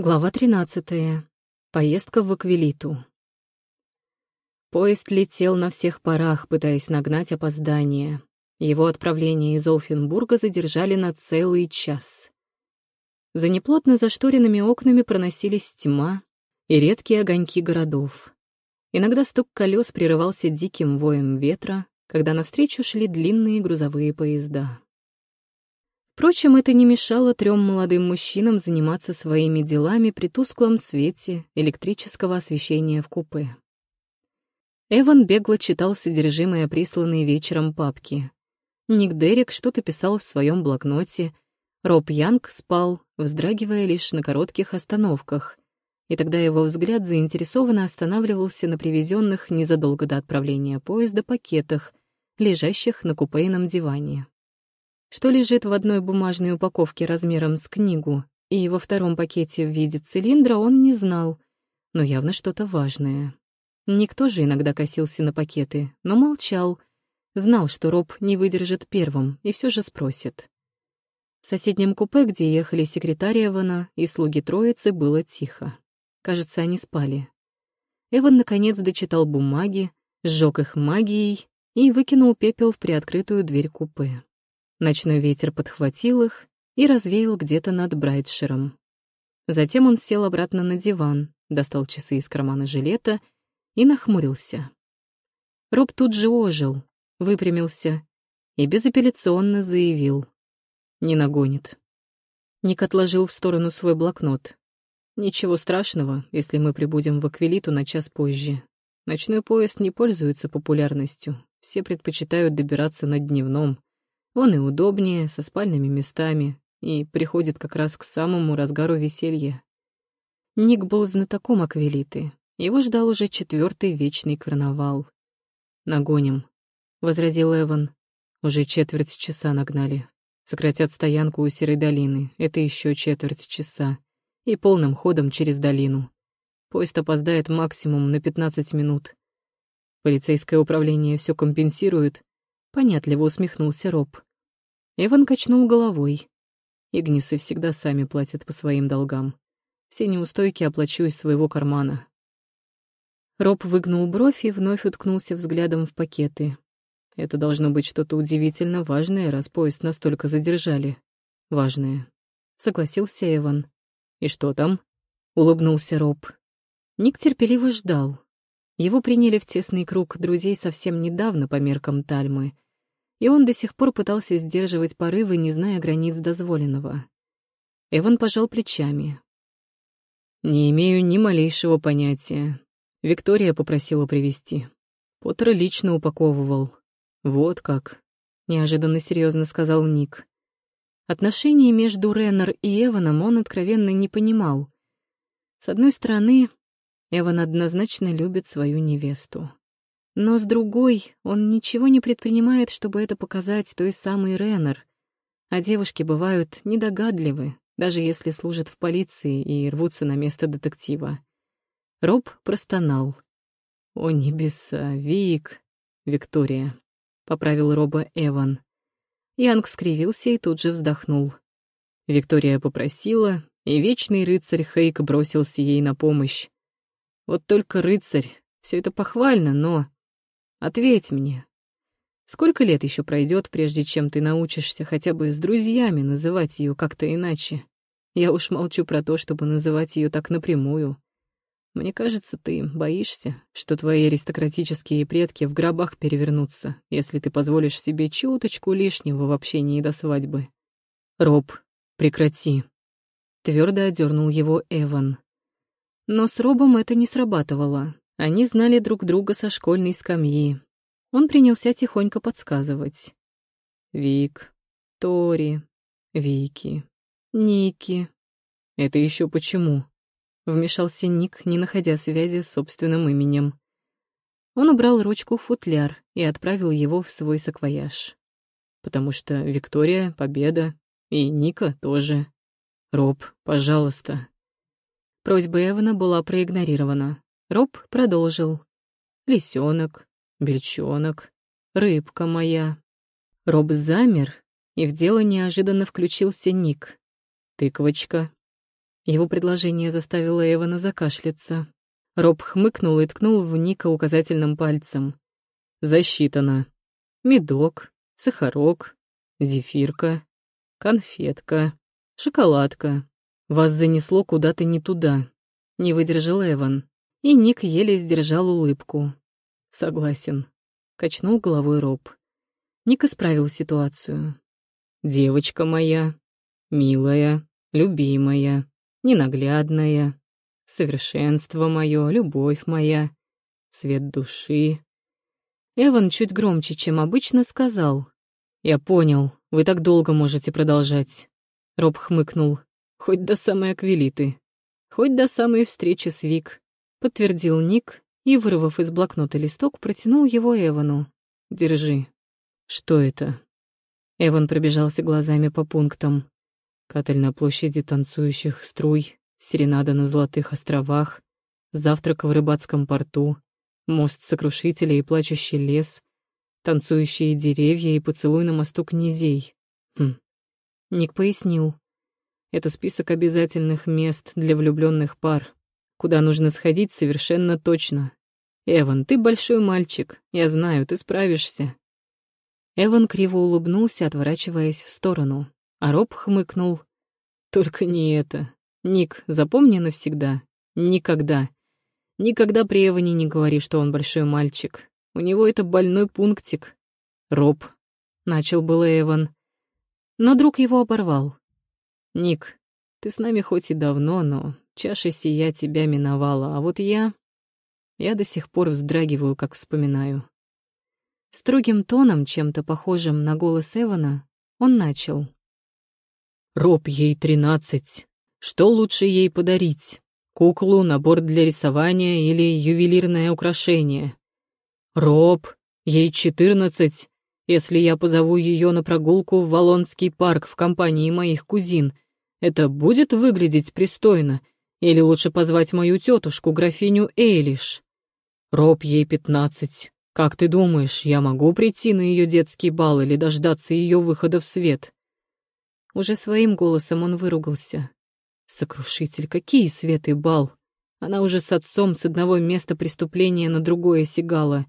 Глава 13. Поездка в Аквилиту. Поезд летел на всех парах, пытаясь нагнать опоздание. Его отправление из Олфенбурга задержали на целый час. За неплотно зашторенными окнами проносились тьма и редкие огоньки городов. Иногда стук колес прерывался диким воем ветра, когда навстречу шли длинные грузовые поезда. Впрочем, это не мешало трем молодым мужчинам заниматься своими делами при тусклом свете электрического освещения в купе. Эван бегло читал содержимое присланной вечером папки. Ник Дерек что-то писал в своем блокноте, Роб Янг спал, вздрагивая лишь на коротких остановках, и тогда его взгляд заинтересованно останавливался на привезенных незадолго до отправления поезда пакетах, лежащих на купейном диване. Что лежит в одной бумажной упаковке размером с книгу и во втором пакете в виде цилиндра, он не знал, но явно что-то важное. Никто же иногда косился на пакеты, но молчал, знал, что Роб не выдержит первым и все же спросит. В соседнем купе, где ехали секретарь Эвана и слуги троицы, было тихо. Кажется, они спали. Эван, наконец, дочитал бумаги, сжег их магией и выкинул пепел в приоткрытую дверь купе. Ночной ветер подхватил их и развеял где-то над Брайтширом. Затем он сел обратно на диван, достал часы из кармана жилета и нахмурился. Роб тут же ожил, выпрямился и безапелляционно заявил. Не нагонит. Ник отложил в сторону свой блокнот. Ничего страшного, если мы прибудем в Аквилиту на час позже. Ночной поезд не пользуется популярностью. Все предпочитают добираться на дневном. Он и удобнее, со спальными местами, и приходит как раз к самому разгару веселья. Ник был знатоком аквилиты. Его ждал уже четвертый вечный карнавал. «Нагоним», — возразил Эван. «Уже четверть часа нагнали. Сократят стоянку у Серой долины. Это еще четверть часа. И полным ходом через долину. Поезд опоздает максимум на 15 минут. Полицейское управление все компенсирует». Понятливо усмехнулся Роб. Эван качнул головой. Игнисы всегда сами платят по своим долгам. Все неустойки оплачу из своего кармана. Роб выгнул бровь и вновь уткнулся взглядом в пакеты. Это должно быть что-то удивительно важное, раз поезд настолько задержали. Важное. Согласился Эван. И что там? Улыбнулся Роб. Ник терпеливо ждал. Его приняли в тесный круг друзей совсем недавно по меркам Тальмы — и он до сих пор пытался сдерживать порывы, не зная границ дозволенного. Эван пожал плечами. «Не имею ни малейшего понятия. Виктория попросила привезти. Поттер лично упаковывал. Вот как», — неожиданно серьезно сказал Ник. Отношения между Реннер и Эваном он откровенно не понимал. С одной стороны, Эван однозначно любит свою невесту. Но с другой, он ничего не предпринимает, чтобы это показать той самой Реннер. А девушки бывают недогадливы, даже если служат в полиции и рвутся на место детектива. Роб простонал. «О, небеса, Вик!» «Виктория», — поправил Роба Эван. Янг скривился и тут же вздохнул. Виктория попросила, и вечный рыцарь Хейк бросился ей на помощь. Вот только рыцарь, все это похвально, но... Ответь мне. Сколько лет еще пройдет, прежде чем ты научишься хотя бы с друзьями называть ее как-то иначе? Я уж молчу про то, чтобы называть ее так напрямую. Мне кажется, ты боишься, что твои аристократические предки в гробах перевернутся, если ты позволишь себе чуточку лишнего в общении до свадьбы. Роб, прекрати. Твердо одернул его Эван. Но с Робом это не срабатывало. Они знали друг друга со школьной скамьи. Он принялся тихонько подсказывать. Вик, Тори, Вики, Ники. Это еще почему? Вмешался Ник, не находя связи с собственным именем. Он убрал ручку в футляр и отправил его в свой саквояж. Потому что Виктория — победа, и Ника тоже. Роб, пожалуйста. Просьба Эвана была проигнорирована. Роб продолжил. «Лисенок, бельчонок, рыбка моя». Роб замер, и в дело неожиданно включился Ник. «Тыквочка». Его предложение заставило Эвана закашляться. Роб хмыкнул и ткнул в Ника указательным пальцем. «Засчитано. Медок, сахарок, зефирка, конфетка, шоколадка. Вас занесло куда-то не туда», — не выдержал Эван. И Ник еле сдержал улыбку. «Согласен», — качнул головой Роб. Ник исправил ситуацию. «Девочка моя, милая, любимая, ненаглядная, совершенство мое, любовь моя, свет души». Эван чуть громче, чем обычно, сказал. «Я понял, вы так долго можете продолжать». Роб хмыкнул. «Хоть до самой Аквилиты. Хоть до самой встречи с Вик», — подтвердил Ник и, вырвав из блокнота листок, протянул его Эвану. «Держи». Что это? Эван пробежался глазами по пунктам. Каталь на площади танцующих струй, серенада на Золотых островах, завтрак в рыбацком порту, мост сокрушителя и плачущий лес, танцующие деревья и поцелуй на мосту князей. Хм. Ник пояснил. Это список обязательных мест для влюбленных пар, куда нужно сходить совершенно точно. Эван, ты большой мальчик, я знаю, ты справишься. Эван криво улыбнулся, отворачиваясь в сторону, а Роб хмыкнул. «Только не это. Ник, запомни навсегда. Никогда. Никогда при Эване не говори, что он большой мальчик. У него это больной пунктик. Роб», — начал было Эван. Но друг его оборвал. «Ник, ты с нами хоть и давно, но чаша сия тебя миновала, а вот я... Я до сих пор вздрагиваю, как вспоминаю. Строгим тоном, чем-то похожим на голос Эвана, он начал. «Роб, ей тринадцать. Что лучше ей подарить? Куклу, набор для рисования или ювелирное украшение? Роб, ей четырнадцать. Если я позову ее на прогулку в Волонский парк в компании моих кузин, это будет выглядеть пристойно? Или лучше позвать мою тетушку, графиню Эйлиш? Роб, ей пятнадцать. Как ты думаешь, я могу прийти на ее детский бал или дождаться ее выхода в свет? Уже своим голосом он выругался. Сокрушитель, какие свет и бал! Она уже с отцом с одного места преступления на другое сигала.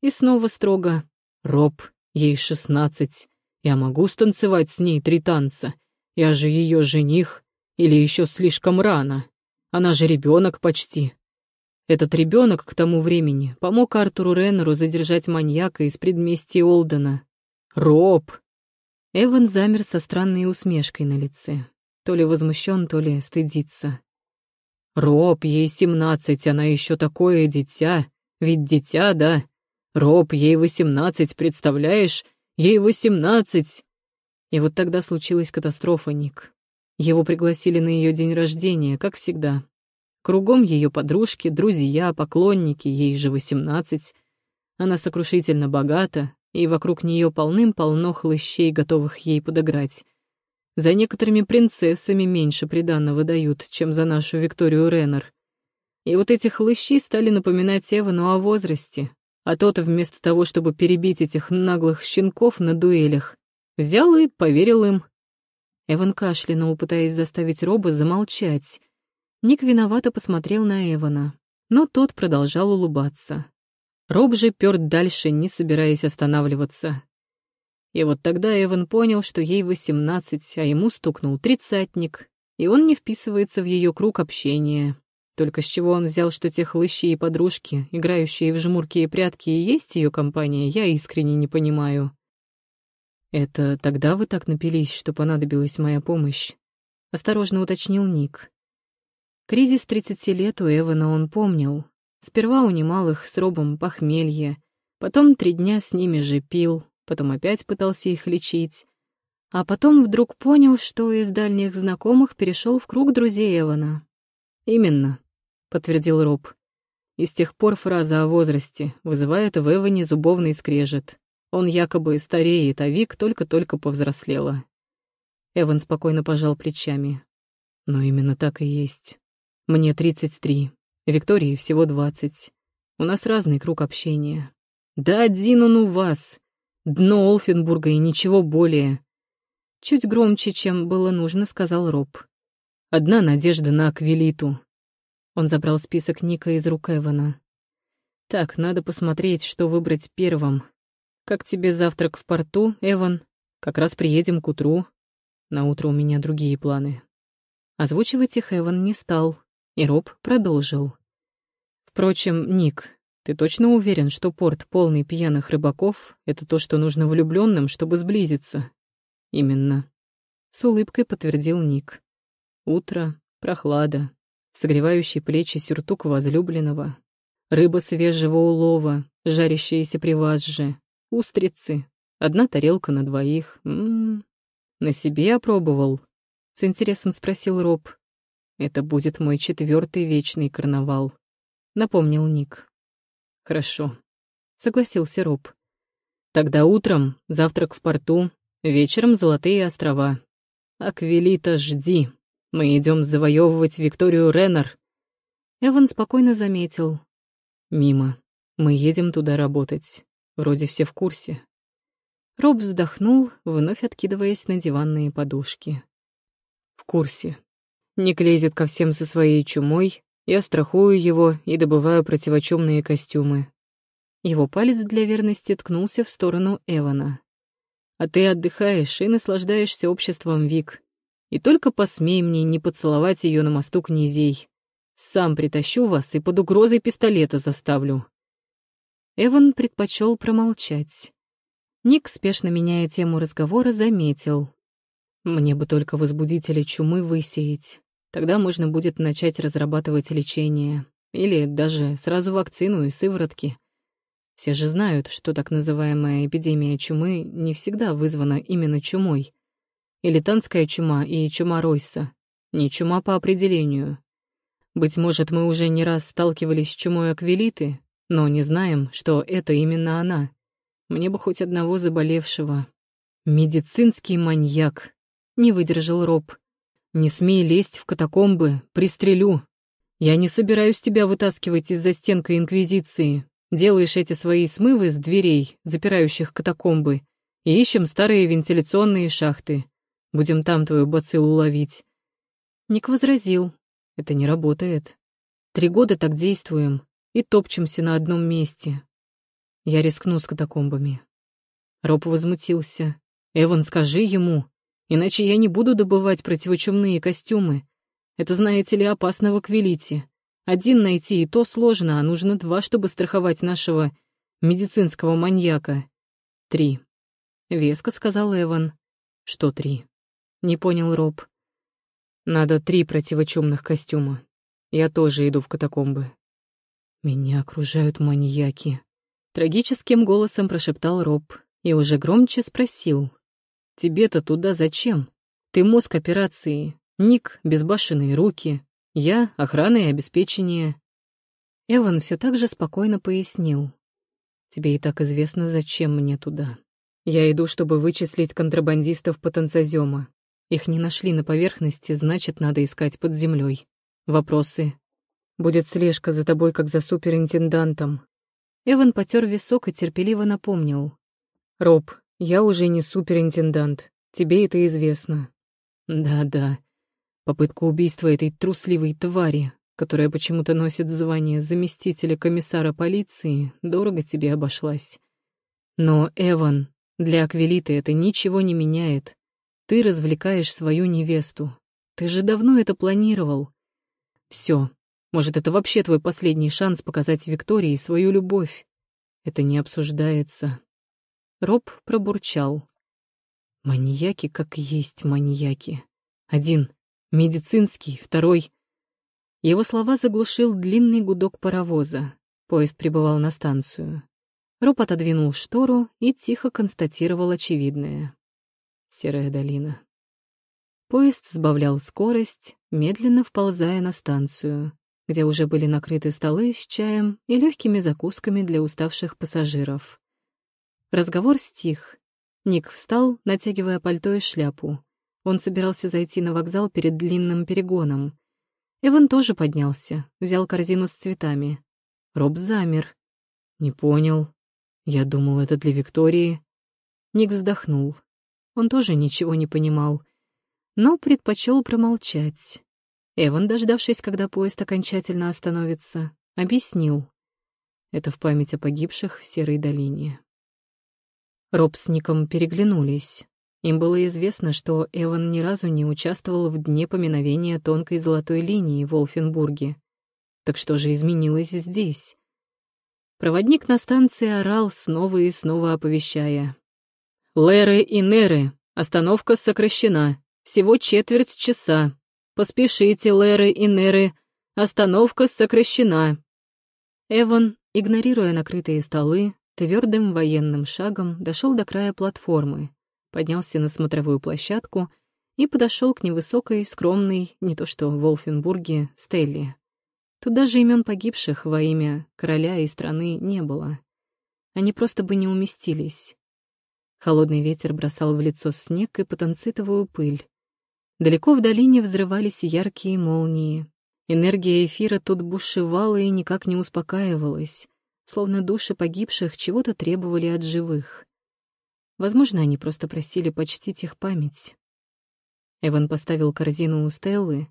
И снова строго. Роб, ей шестнадцать. Я могу станцевать с ней три танца. Я же ее жених. Или еще слишком рано. Она же ребенок почти. Этот ребенок к тому времени помог Артуру Реннеру задержать маньяка из предместья Олдена. Роб! Эван замер со странной усмешкой на лице. То ли возмущен, то ли стыдится. Роб, ей семнадцать, она еще такое дитя. Ведь дитя, да? Роб, ей восемнадцать, представляешь? Ей восемнадцать! И вот тогда случилась катастрофа, Ник. Его пригласили на ее день рождения, как всегда. Кругом ее подружки, друзья, поклонники, ей же восемнадцать. Она сокрушительно богата, и вокруг нее полным-полно хлыщей, готовых ей подыграть. За некоторыми принцессами меньше приданного дают, чем за нашу Викторию Реннер. И вот эти хлыщи стали напоминать Эвану о возрасте, а тот вместо того, чтобы перебить этих наглых щенков на дуэлях, взял и поверил им. Эван кашлянул, пытаясь заставить Роба замолчать, Ник виновато посмотрел на Эвана, но тот продолжал улыбаться. Роб же пёр дальше, не собираясь останавливаться. И вот тогда Эван понял, что ей восемнадцать, а ему стукнул тридцатник, и он не вписывается в ее круг общения. Только с чего он взял, что те хлыщи и подружки, играющие в жмурки и прятки, и есть ее компания, я искренне не понимаю. «Это тогда вы так напились, что понадобилась моя помощь?» — осторожно уточнил Ник. Кризис 30 лет у Эвана он помнил. Сперва унимал их с Робом похмелье, потом три дня с ними же пил, потом опять пытался их лечить. А потом вдруг понял, что из дальних знакомых перешел в круг друзей Эвана. «Именно», — подтвердил Роб. И с тех пор фраза о возрасте вызывает в Эване зубовный скрежет. Он якобы стареет, а Вик только-только повзрослела. Эван спокойно пожал плечами. Но именно так и есть. Мне 33, Виктории всего 20. У нас разный круг общения. Да один он у вас. Дно Олфенбурга и ничего более. Чуть громче, чем было нужно, сказал Роб. Одна надежда на Аквилиту. Он забрал список Ника из рук Эвана. Так, надо посмотреть, что выбрать первым. Как тебе завтрак в порту, Эван? Как раз приедем к утру. На утро у меня другие планы. Озвучивать их Эван не стал, и Роб продолжил. Впрочем, Ник, ты точно уверен, что порт, полный пьяных рыбаков, это то, что нужно влюбленным, чтобы сблизиться? Именно. С улыбкой подтвердил Ник. Утро, прохлада, согревающий плечи сюртук возлюбленного, рыба свежего улова, жарящаяся при вас же, устрицы, одна тарелка на двоих. М -м -м. На себе опробовал? С интересом спросил Роб. Это будет мой четвертый вечный карнавал, напомнил Ник. Хорошо, согласился Роб. Тогда утром завтрак в порту, вечером Золотые острова. Аквилита, жди. Мы идем завоевывать Викторию Реннер. Эван спокойно заметил. Мимо. Мы едем туда работать. Вроде все в курсе. Роб вздохнул, вновь откидываясь на диванные подушки. В курсе. Ник лезет ко всем со своей чумой, я страхую его и добываю противочумные костюмы. Его палец для верности ткнулся в сторону Эвана. А ты отдыхаешь и наслаждаешься обществом Вик. И только посмей мне не поцеловать ее на мосту князей. Сам притащу вас и под угрозой пистолета заставлю. Эван предпочел промолчать. Ник, спешно меняя тему разговора, заметил. Мне бы только возбудители чумы высеять. Тогда можно будет начать разрабатывать лечение. Или даже сразу вакцину и сыворотки. Все же знают, что так называемая эпидемия чумы не всегда вызвана именно чумой. Или танская чума и чума Ройса. Не чума по определению. Быть может, мы уже не раз сталкивались с чумой аквилиты, но не знаем, что это именно она. Мне бы хоть одного заболевшего. Медицинский маньяк. Не выдержал Роб. Не смей лезть в катакомбы, пристрелю. Я не собираюсь тебя вытаскивать из-за стенка Инквизиции. Делаешь эти свои смывы с дверей, запирающих катакомбы, и ищем старые вентиляционные шахты. Будем там твою бациллу ловить. Ник возразил. Это не работает. Три года так действуем и топчемся на одном месте. Я рискну с катакомбами. Роб возмутился. «Эван, скажи ему, Иначе я не буду добывать противочумные костюмы. Это, знаете ли, опасно в Аквилите. Один найти и то сложно, а нужно два, чтобы страховать нашего медицинского маньяка. Три. Веско сказал Эван. Что три? Не понял Роб. Надо три противочумных костюма. Я тоже иду в катакомбы. Меня окружают маньяки. Трагическим голосом прошептал Роб и уже громче спросил. Тебе-то туда зачем? Ты мозг операции, Ник — безбашенные руки, я — охрана и обеспечение. Эван все так же спокойно пояснил. Тебе и так известно, зачем мне туда. Я иду, чтобы вычислить контрабандистов потенциозема. Их не нашли на поверхности, значит, надо искать под землей. Вопросы. Будет слежка за тобой, как за суперинтендантом. Эван потер висок и терпеливо напомнил. Роб, я уже не суперинтендант, тебе это известно. Да-да, попытка убийства этой трусливой твари, которая почему-то носит звание заместителя комиссара полиции, дорого тебе обошлась. Но, Эван, для Аквилиты это ничего не меняет. Ты развлекаешь свою невесту. Ты же давно это планировал. Все. Может, это вообще твой последний шанс показать Виктории свою любовь. Это не обсуждается. Роб пробурчал. Маньяки как есть маньяки. Один — медицинский, второй... Его слова заглушил длинный гудок паровоза. Поезд прибывал на станцию. Роб отодвинул штору и тихо констатировал очевидное. Серая долина. Поезд сбавлял скорость, медленно вползая на станцию, где уже были накрыты столы с чаем и легкими закусками для уставших пассажиров. Разговор стих. Ник встал, натягивая пальто и шляпу. Он собирался зайти на вокзал перед длинным перегоном. Эван тоже поднялся, взял корзину с цветами. Роб замер. «Не понял. Я думал, это для Виктории». Ник вздохнул. Он тоже ничего не понимал, но предпочел промолчать. Эван, дождавшись, когда поезд окончательно остановится, объяснил. Это в память о погибших в Серой долине. Роб с Ником переглянулись. Им было известно, что Эван ни разу не участвовал в дне поминовения тонкой золотой линии в Волфенбурге. Так что же изменилось здесь? Проводник на станции орал, снова и снова оповещая. «Леры и Неры, остановка сокращена. Всего четверть часа. Поспешите, Леры и Неры, остановка сокращена». Эван, игнорируя накрытые столы, твердым военным шагом дошел до края платформы, поднялся на смотровую площадку и подошел к невысокой, скромной, не то что в Волфенбурге, Стелле. Тут даже имен погибших во имя короля и страны не было. Они просто бы не уместились. Холодный ветер бросал в лицо снег и потанцитовую пыль. Далеко в долине взрывались яркие молнии. Энергия эфира тут бушевала и никак не успокаивалась, словно души погибших чего-то требовали от живых. Возможно, они просто просили почтить их память. Эван поставил корзину у Стеллы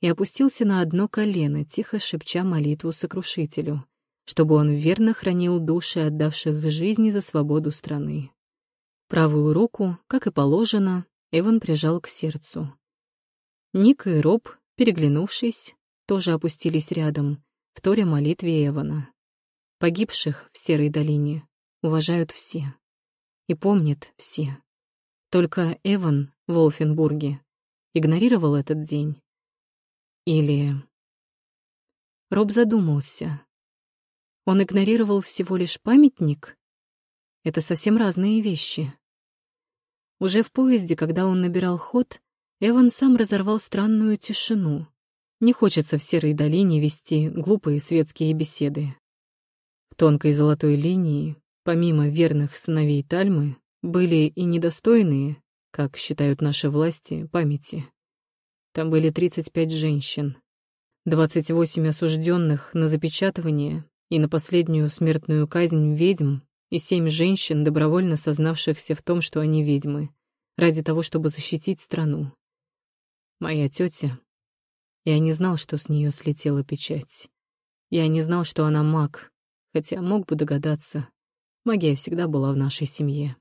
и опустился на одно колено, тихо шепча молитву сокрушителю, чтобы он верно хранил души отдавших жизни за свободу страны. Правую руку, как и положено, Эван прижал к сердцу. Ник и Роб, переглянувшись, тоже опустились рядом, вторя молитве Эвана. Погибших в Серой долине уважают все и помнят все. Только Эван в Волфенбурге игнорировал этот день. Или... Роб задумался. Он игнорировал всего лишь памятник? Это совсем разные вещи. Уже в поезде, когда он набирал ход, Эван сам разорвал странную тишину. Не хочется в серой долине вести глупые светские беседы. В тонкой золотой линии помимо верных сыновей Тальмы, были и недостойные, как считают наши власти, памяти. Там были 35 женщин, 28 осужденных на запечатывание и на последнюю смертную казнь ведьм и семь женщин, добровольно сознавшихся в том, что они ведьмы, ради того, чтобы защитить страну. Моя тетя. Я не знал, что с нее слетела печать. Я не знал, что она маг, хотя мог бы догадаться. Магия всегда была в нашей семье.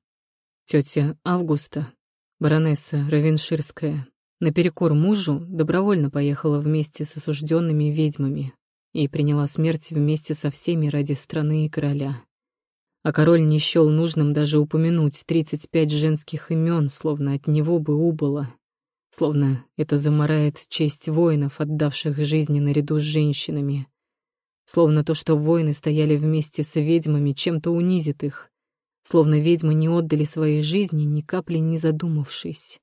Тетя Августа, баронесса Равенширская, наперекор мужу добровольно поехала вместе с осужденными ведьмами и приняла смерть вместе со всеми ради страны и короля. А король не счел нужным даже упомянуть 35 женских имен, словно от него бы убыло. Словно это заморает честь воинов, отдавших жизни наряду с женщинами. Словно то, что воины стояли вместе с ведьмами, чем-то унизит их. Словно ведьмы не отдали своей жизни, ни капли не задумавшись.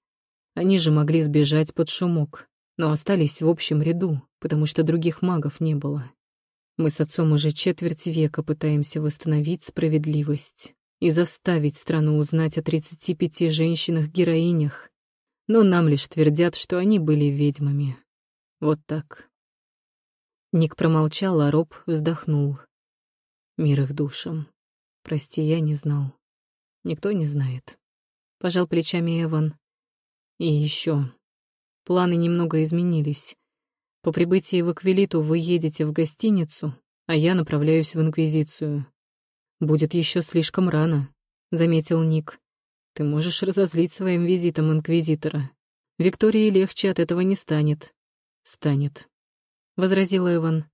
Они же могли сбежать под шумок, но остались в общем ряду, потому что других магов не было. Мы с отцом уже четверть века пытаемся восстановить справедливость и заставить страну узнать о 35 женщинах-героинях, но нам лишь твердят, что они были ведьмами. Вот так. Ник промолчал, а Роб вздохнул. Мир их душам. Прости, я не знал. Никто не знает. Пожал плечами Эван. И еще. Планы немного изменились. По прибытии в Аквилиту вы едете в гостиницу, а я направляюсь в Инквизицию. Будет еще слишком рано, заметил Ник. Ты можешь разозлить своим визитом Инквизитора. Виктории легче от этого не станет. Станет. — возразил Эван.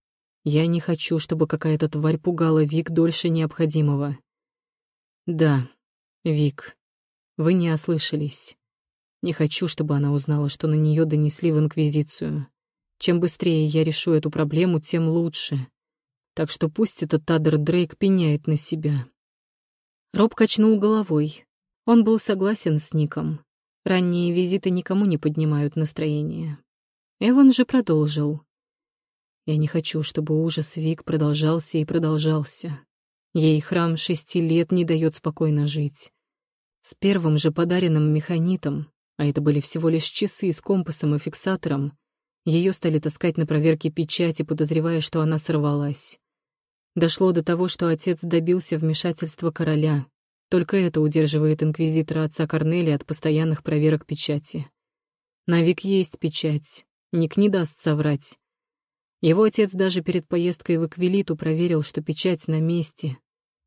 «Я не хочу, чтобы какая-то тварь пугала Вик дольше необходимого». «Да, Вик, вы не ослышались. Не хочу, чтобы она узнала, что на нее донесли в Инквизицию. Чем быстрее я решу эту проблему, тем лучше. Так что пусть этот Тадер Дрейк пеняет на себя». Роб качнул головой. Он был согласен с Ником. Ранние визиты никому не поднимают настроение. Эван же продолжил. Я не хочу, чтобы ужас Вик продолжался и продолжался. Ей храм шести лет не дает спокойно жить. С первым же подаренным механитом, а это были всего лишь часы с компасом и фиксатором, ее стали таскать на проверке печати, подозревая, что она сорвалась. Дошло до того, что отец добился вмешательства короля. Только это удерживает инквизитора отца Корнелия от постоянных проверок печати. На Вик есть печать, Ник не даст соврать. Его отец даже перед поездкой в Эквилиту проверил, что печать на месте.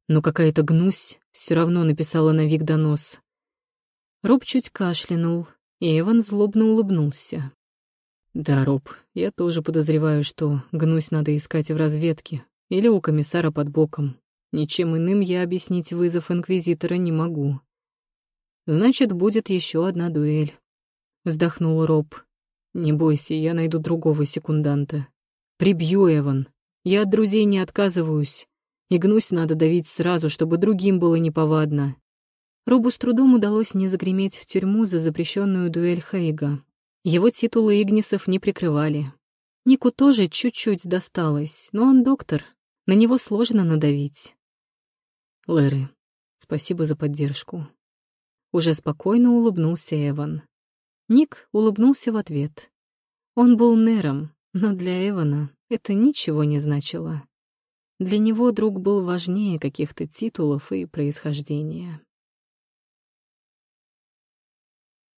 Но какая-то гнусь все равно написала на Вик донос. Роб чуть кашлянул, и Эван злобно улыбнулся. «Да, Роб, я тоже подозреваю, что гнусь надо искать в разведке или у комиссара под боком. Ничем иным я объяснить вызов Инквизитора не могу. Значит, будет еще одна дуэль». Вздохнул Роб. «Не бойся, я найду другого секунданта. Прибью, Эван. Я от друзей не отказываюсь. И гнусь надо давить сразу, чтобы другим было неповадно». Робу с трудом удалось не загреметь в тюрьму за запрещенную дуэль Хейга. Его титулы Игнисов не прикрывали. Нику тоже чуть-чуть досталось, но он доктор, на него сложно надавить. Лэри, спасибо за поддержку. Уже спокойно улыбнулся Эван. Ник улыбнулся в ответ. Он был нером, но для Эвана это ничего не значило. Для него друг был важнее каких-то титулов и происхождения.